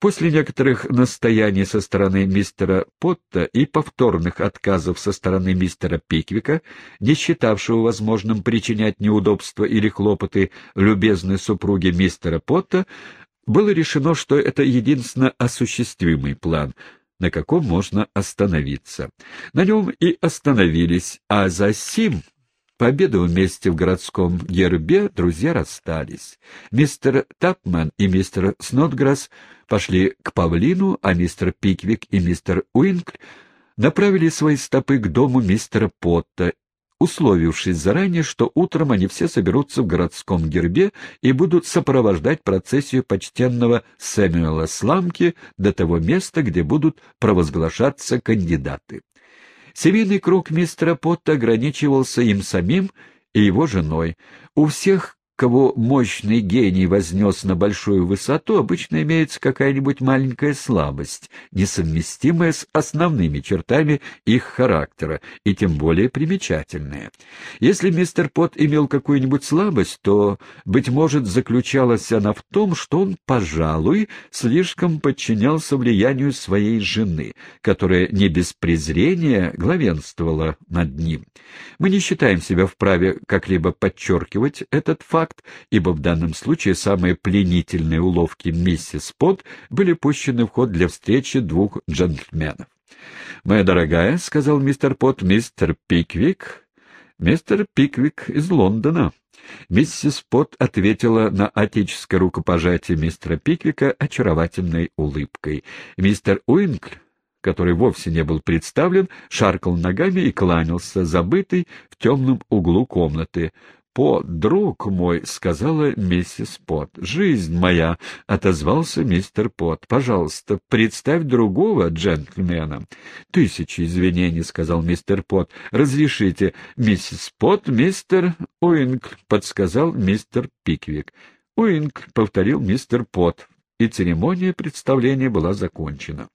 После некоторых настояний со стороны мистера Потта и повторных отказов со стороны мистера Пиквика, не считавшего возможным причинять неудобства или хлопоты любезной супруге мистера Потта, было решено, что это единственно осуществимый план, на каком можно остановиться. На нем и остановились, а за сим Пообедав вместе в городском гербе, друзья расстались. Мистер Тапман и мистер Снотграсс пошли к Павлину, а мистер Пиквик и мистер Уинкл направили свои стопы к дому мистера Потта, условившись заранее, что утром они все соберутся в городском гербе и будут сопровождать процессию почтенного Сэмюэла Сламки до того места, где будут провозглашаться кандидаты. Семейный круг мистера Потта ограничивался им самим и его женой. У всех кого мощный гений вознес на большую высоту, обычно имеется какая-нибудь маленькая слабость, несовместимая с основными чертами их характера, и тем более примечательная. Если мистер Пот имел какую-нибудь слабость, то, быть может, заключалась она в том, что он, пожалуй, слишком подчинялся влиянию своей жены, которая не без презрения главенствовала над ним. Мы не считаем себя вправе как-либо подчеркивать этот факт, факт, ибо в данном случае самые пленительные уловки миссис Пот были пущены в ход для встречи двух джентльменов. «Моя дорогая», — сказал мистер Пот, — «мистер Пиквик». «Мистер Пиквик из Лондона». Миссис Пот ответила на отеческое рукопожатие мистера Пиквика очаровательной улыбкой. Мистер Уинкль который вовсе не был представлен, шаркал ногами и кланялся, забытый в темном углу комнаты. Пот, друг мой, — сказала миссис Пот. — Жизнь моя, — отозвался мистер Пот. — Пожалуйста, представь другого джентльмена. — Тысячи извинений, — сказал мистер Пот. — Разрешите, миссис Пот, мистер Уинк, — подсказал мистер Пиквик. — Уинк, — повторил мистер Пот и церемония представления была закончена.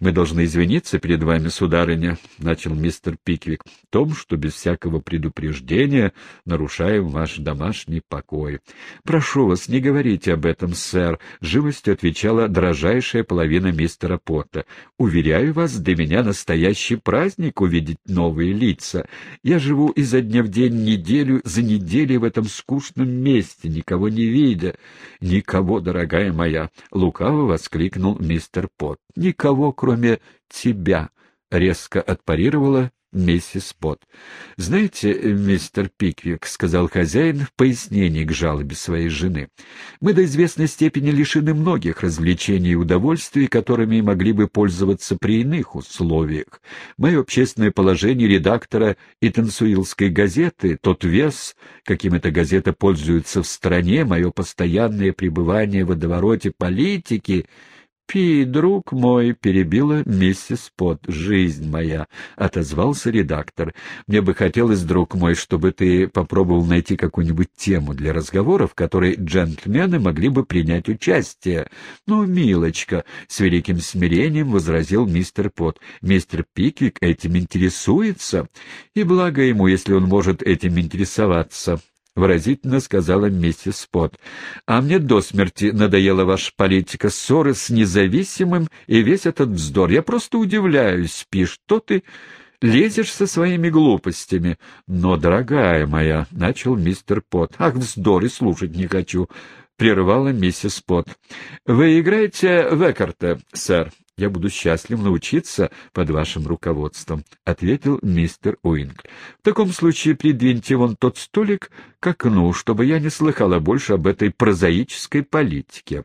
«Мы должны извиниться перед вами, сударыня», — начал мистер Пиквик, — «в том, что без всякого предупреждения нарушаем ваш домашний покой». «Прошу вас, не говорите об этом, сэр», — живостью отвечала дрожайшая половина мистера Потта. «Уверяю вас, для меня настоящий праздник увидеть новые лица. Я живу изо дня в день, неделю за неделей в этом скучном месте, никого не видя. Никого, дорогая моя, — лукаво воскликнул мистер Пот. — Никого, кроме тебя, — резко отпарировала миссис Пот. — Знаете, мистер Пиквик, — сказал хозяин в пояснении к жалобе своей жены, — мы до известной степени лишены многих развлечений и удовольствий, которыми могли бы пользоваться при иных условиях. Мое общественное положение редактора Итансуилской газеты, тот вес, каким эта газета пользуется в стране, мое постоянное пребывание в водовороте политики — «Пи, друг мой», — перебила миссис Пот. «Жизнь моя», — отозвался редактор. «Мне бы хотелось, друг мой, чтобы ты попробовал найти какую-нибудь тему для разговора, в которой джентльмены могли бы принять участие». «Ну, милочка», — с великим смирением возразил мистер Пот. «Мистер Пиквик этим интересуется, и благо ему, если он может этим интересоваться». — выразительно сказала миссис Спот. — А мне до смерти надоела ваша политика, ссоры с независимым и весь этот вздор. Я просто удивляюсь, Пи, что ты лезешь со своими глупостями. — Но, дорогая моя, — начал мистер Пот. — Ах, вздор, и слушать не хочу, — прервала миссис Пот. — Вы играете в Экарта, сэр? «Я буду счастлив научиться под вашим руководством», — ответил мистер Уинг. «В таком случае придвиньте вон тот столик к окну, чтобы я не слыхала больше об этой прозаической политике».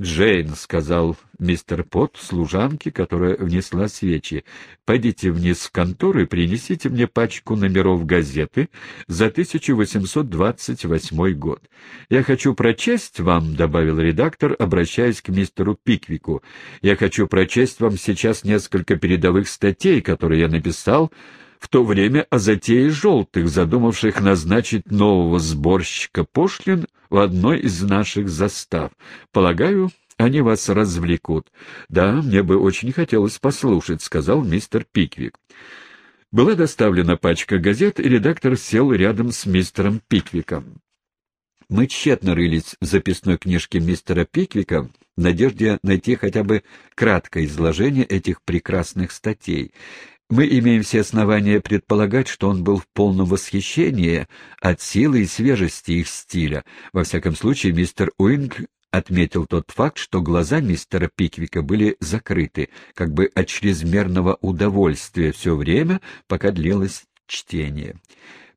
«Джейн», — сказал мистер Пот служанке, которая внесла свечи, — «пойдите вниз в контору и принесите мне пачку номеров газеты за 1828 год. Я хочу прочесть вам», — добавил редактор, обращаясь к мистеру Пиквику, — «я хочу прочесть вам сейчас несколько передовых статей, которые я написал в то время о затее желтых, задумавших назначить нового сборщика пошлин в одной из наших застав. Полагаю, они вас развлекут. Да, мне бы очень хотелось послушать, — сказал мистер Пиквик. Была доставлена пачка газет, и редактор сел рядом с мистером Пиквиком. Мы тщетно рылись в записной книжке мистера Пиквика, надежде найти хотя бы краткое изложение этих прекрасных статей. Мы имеем все основания предполагать, что он был в полном восхищении от силы и свежести их стиля. Во всяком случае, мистер Уинг отметил тот факт, что глаза мистера Пиквика были закрыты, как бы от чрезмерного удовольствия все время, пока длилось чтение.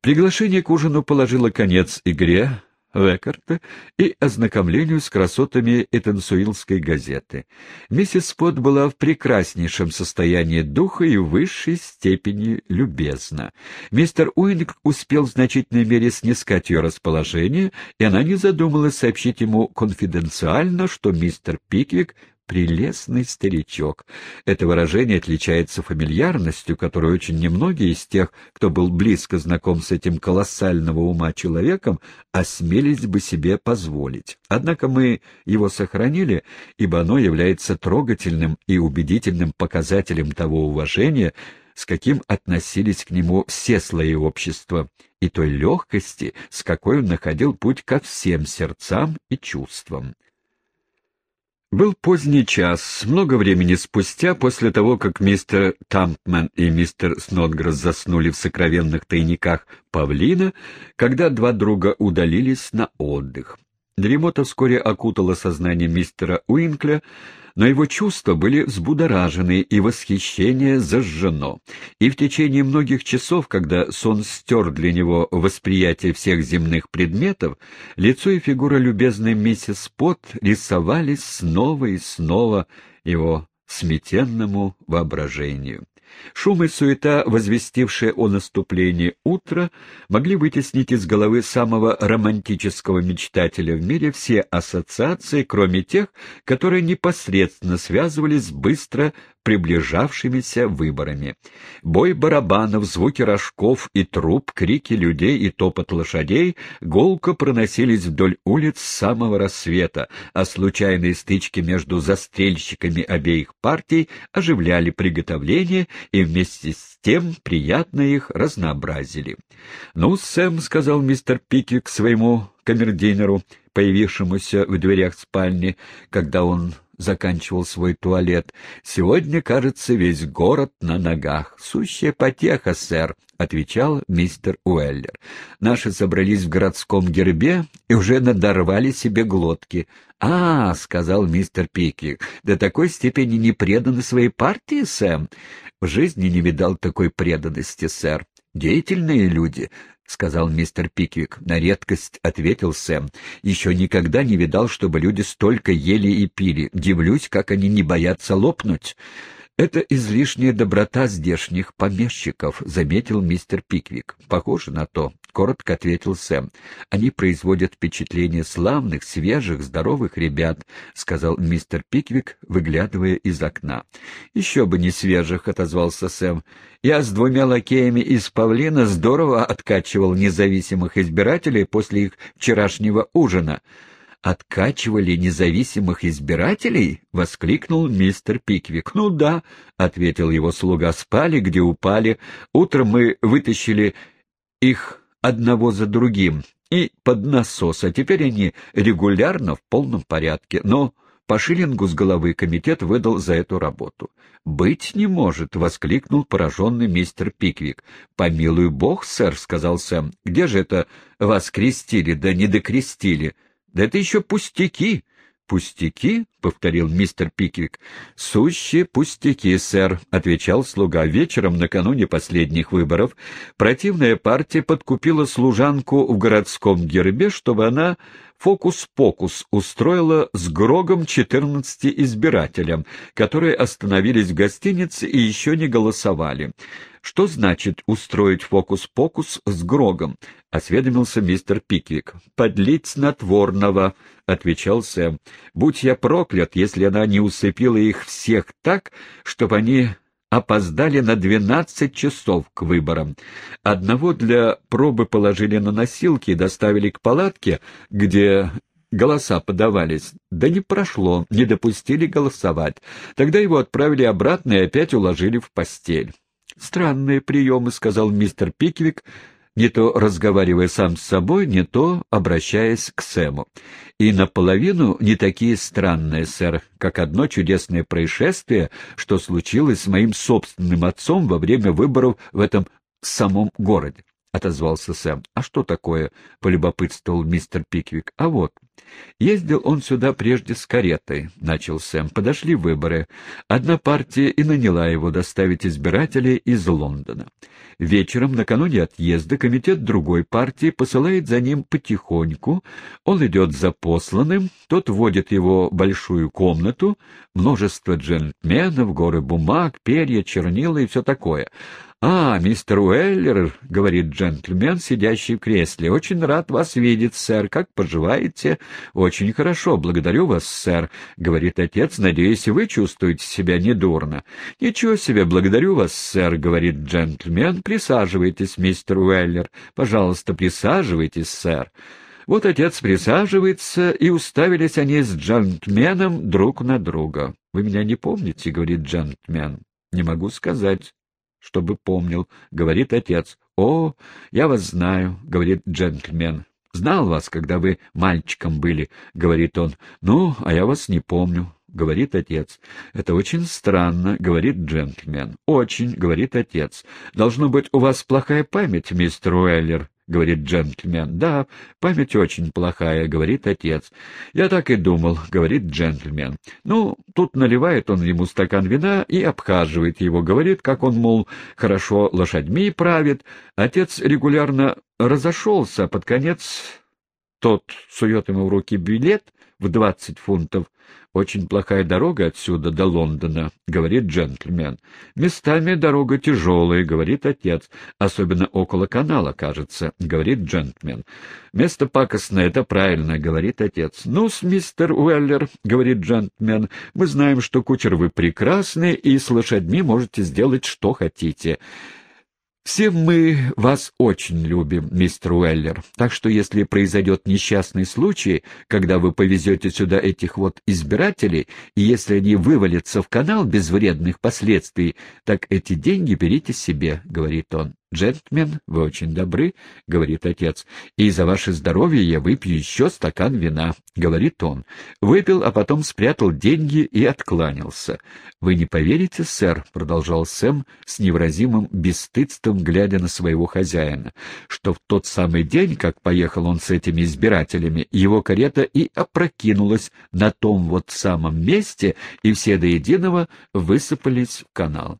Приглашение к ужину положило конец игре, Лекарта и ознакомлению с красотами Этансуилской газеты. Миссис Спот была в прекраснейшем состоянии духа и в высшей степени любезна. Мистер Уинг успел в значительной мере снискать ее расположение, и она не задумалась сообщить ему конфиденциально, что мистер Пиквик прелестный старичок. Это выражение отличается фамильярностью, которую очень немногие из тех, кто был близко знаком с этим колоссального ума человеком, осмелились бы себе позволить. Однако мы его сохранили, ибо оно является трогательным и убедительным показателем того уважения, с каким относились к нему все слои общества, и той легкости, с какой он находил путь ко всем сердцам и чувствам. Был поздний час, много времени спустя, после того, как мистер Тампман и мистер Снотгресс заснули в сокровенных тайниках павлина, когда два друга удалились на отдых. Дремота вскоре окутала сознание мистера Уинкля, но его чувства были взбудоражены и восхищение зажжено. И в течение многих часов, когда сон стер для него восприятие всех земных предметов, лицо и фигура любезной миссис Пот рисовались снова и снова его сметенному воображению. Шум и суета, возвестившие о наступлении утра, могли вытеснить из головы самого романтического мечтателя в мире все ассоциации, кроме тех, которые непосредственно связывались с быстро приближавшимися выборами. Бой барабанов, звуки рожков и труб, крики людей и топот лошадей голко проносились вдоль улиц с самого рассвета, а случайные стычки между застрельщиками обеих партий оживляли приготовление и вместе с тем приятно их разнообразили. «Ну, Сэм», — сказал мистер Пиквик своему камердинеру, появившемуся в дверях спальни, когда он заканчивал свой туалет. «Сегодня, кажется, весь город на ногах. Сущая потеха, сэр», — отвечал мистер Уэллер. «Наши собрались в городском гербе и уже надорвали себе глотки». «А, — сказал мистер Пики, — до такой степени не преданы своей партии, Сэм?» «В жизни не видал такой преданности, сэр. Деятельные люди, — сказал мистер Пиквик. — На редкость, — ответил Сэм. — Еще никогда не видал, чтобы люди столько ели и пили. Дивлюсь, как они не боятся лопнуть. — Это излишняя доброта здешних помещиков, — заметил мистер Пиквик. — Похоже на то, — коротко ответил Сэм. — Они производят впечатление славных, свежих, здоровых ребят, — сказал мистер Пиквик, выглядывая из окна. — Еще бы не свежих, — отозвался Сэм. — Я с двумя лакеями из павлина здорово откачивал независимых избирателей после их вчерашнего ужина откачивали независимых избирателей?» — воскликнул мистер Пиквик. «Ну да», — ответил его слуга, — «спали, где упали. Утром мы вытащили их одного за другим и под насос, а теперь они регулярно в полном порядке. Но по шиллингу с головы комитет выдал за эту работу. «Быть не может!» — воскликнул пораженный мистер Пиквик. «Помилуй бог, сэр», — сказал Сэм. «Где же это вас крестили, да не докрестили?» Да это еще пустяки. «Пустяки?» — повторил мистер Пиквик. «Сущие пустяки, сэр», — отвечал слуга. Вечером, накануне последних выборов, противная партия подкупила служанку в городском гербе, чтобы она фокус-покус устроила с Грогом четырнадцати избирателям, которые остановились в гостинице и еще не голосовали. «Что значит устроить фокус-покус с Грогом?» — осведомился мистер Пиквик. «Подлить снотворного», — отвечал Сэм. «Будь я проклят, если она не усыпила их всех так, чтобы они опоздали на двенадцать часов к выборам. Одного для пробы положили на носилки и доставили к палатке, где голоса подавались. Да не прошло, не допустили голосовать. Тогда его отправили обратно и опять уложили в постель. «Странные приемы», — сказал мистер Пиквик, не то разговаривая сам с собой, не то обращаясь к Сэму. И наполовину не такие странные, сэр, как одно чудесное происшествие, что случилось с моим собственным отцом во время выборов в этом самом городе. — отозвался Сэм. — А что такое? — полюбопытствовал мистер Пиквик. — А вот. Ездил он сюда прежде с каретой, — начал Сэм. Подошли выборы. Одна партия и наняла его доставить избирателей из Лондона. Вечером, накануне отъезда, комитет другой партии посылает за ним потихоньку. Он идет за посланным, тот вводит его в большую комнату, множество джентльменов, горы бумаг, перья, чернила и все такое. «А, мистер Уэллер», — говорит джентльмен, сидящий в кресле, — «очень рад вас видеть, сэр. Как поживаете?» «Очень хорошо. Благодарю вас, сэр», — говорит отец. «Надеюсь, вы чувствуете себя недурно». «Ничего себе, благодарю вас, сэр», — говорит джентльмен. «Присаживайтесь, мистер Уэллер. Пожалуйста, присаживайтесь, сэр». Вот отец присаживается, и уставились они с джентльменом друг на друга. «Вы меня не помните?» — говорит джентльмен. «Не могу сказать» чтобы помнил, — говорит отец. — О, я вас знаю, — говорит джентльмен. — Знал вас, когда вы мальчиком были, — говорит он. — Ну, а я вас не помню, — говорит отец. — Это очень странно, — говорит джентльмен. — Очень, — говорит отец. — Должно быть, у вас плохая память, мистер Уэллер, — говорит джентльмен. — Да, память очень плохая, — говорит отец. — Я так и думал, — говорит джентльмен. Ну, тут наливает он ему стакан вина и обхаживает его, говорит, как он, мол, хорошо лошадьми правит. Отец регулярно разошелся, под конец тот сует ему в руки билет в двадцать фунтов. «Очень плохая дорога отсюда до Лондона», — говорит джентльмен. «Местами дорога тяжелая», — говорит отец. «Особенно около канала, кажется», — говорит джентльмен. «Место пакостное, это правильно», — говорит отец. «Ну-с, мистер Уэллер», — говорит джентльмен, — «мы знаем, что кучер вы прекрасный и с лошадьми можете сделать, что хотите». Все мы вас очень любим, мистер Уэллер, так что если произойдет несчастный случай, когда вы повезете сюда этих вот избирателей, и если они вывалятся в канал без вредных последствий, так эти деньги берите себе, — говорит он. «Джентльмен, вы очень добры», — говорит отец, — «и за ваше здоровье я выпью еще стакан вина», — говорит он. Выпил, а потом спрятал деньги и откланялся. «Вы не поверите, сэр», — продолжал Сэм с невыразимым бесстыдством, глядя на своего хозяина, что в тот самый день, как поехал он с этими избирателями, его карета и опрокинулась на том вот самом месте, и все до единого высыпались в канал.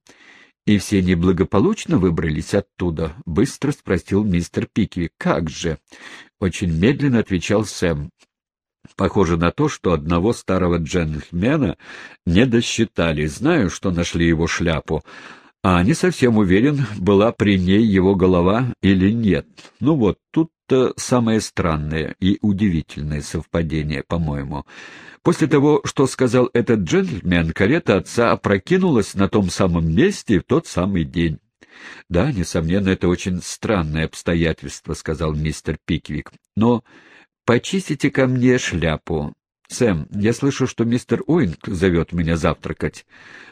«И все неблагополучно выбрались оттуда?» — быстро спросил мистер Пикви. «Как же?» — очень медленно отвечал Сэм. Похоже на то, что одного старого джентльмена не досчитали. Знаю, что нашли его шляпу, а не совсем уверен, была при ней его голова или нет. Ну вот, тут-то самое странное и удивительное совпадение, по-моему. После того, что сказал этот джентльмен, карета отца опрокинулась на том самом месте в тот самый день. — Да, несомненно, это очень странное обстоятельство, — сказал мистер Пиквик. — Но почистите-ка мне шляпу. «Сэм, я слышу, что мистер Уинкль зовет меня завтракать».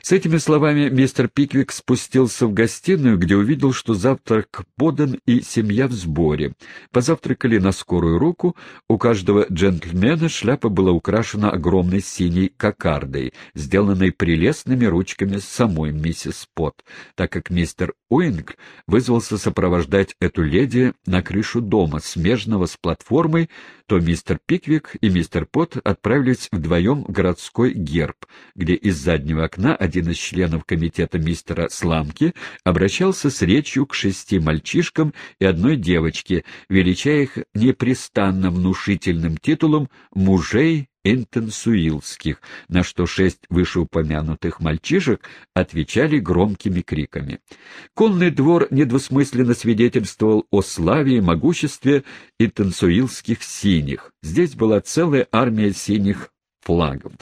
С этими словами мистер Пиквик спустился в гостиную, где увидел, что завтрак подан и семья в сборе. Позавтракали на скорую руку, у каждого джентльмена шляпа была украшена огромной синей кокардой, сделанной прелестными ручками самой миссис Потт, так как мистер Уинкль вызвался сопровождать эту леди на крышу дома, смежного с платформой, то мистер Пиквик и мистер Пот отправились вдвоем в городской герб, где из заднего окна один из членов комитета мистера Сламки обращался с речью к шести мальчишкам и одной девочке, величая их непрестанно внушительным титулом «мужей интенсуилских», на что шесть вышеупомянутых мальчишек отвечали громкими криками. Конный двор недвусмысленно свидетельствовал о славе и могуществе интенсуилских синих. Здесь была целая армия синих флагов.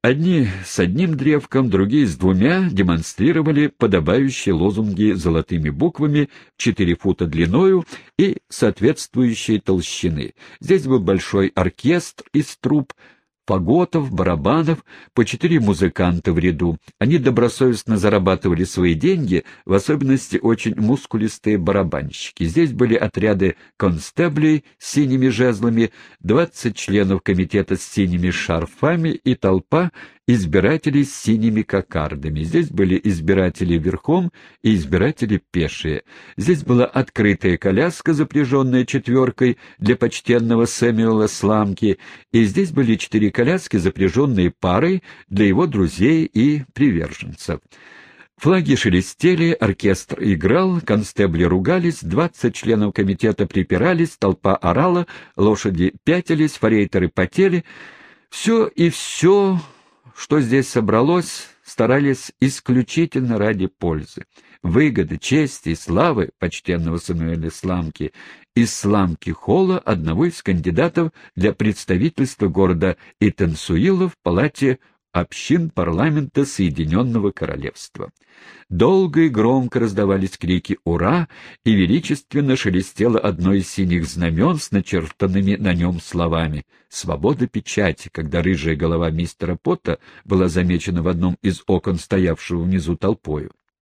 Одни с одним древком, другие с двумя демонстрировали подобающие лозунги золотыми буквами четыре фута длиною и соответствующей толщины. Здесь был большой оркестр из труб, фаготов, барабанов, по четыре музыканта в ряду. Они добросовестно зарабатывали свои деньги, в особенности очень мускулистые барабанщики. Здесь были отряды констеблей с синими жезлами, двадцать членов комитета с синими шарфами и толпа избирателей с синими кокардами. Здесь были избиратели верхом и избиратели пешие. Здесь была открытая коляска, запряженная четверкой для почтенного Сэмюэла Сламки, и здесь были четыре коляски, запряженные парой для его друзей и приверженцев. Флаги шелестели, оркестр играл, констебли ругались, двадцать членов комитета припирались, толпа орала, лошади пятились, форейтеры потели. Все и все что здесь собралось, старались исключительно ради пользы. Выгоды, чести и славы почтенного Самуэля Сламки из Сламки Холла, одного из кандидатов для представительства города Итансуила в палате общин парламента Соединенного Королевства. Долго и громко раздавались крики «Ура!» и величественно шелестело одно из синих знамен с начертанными на нем словами «Свобода печати», когда рыжая голова мистера Потта была замечена в одном из окон, стоявшего внизу толпою.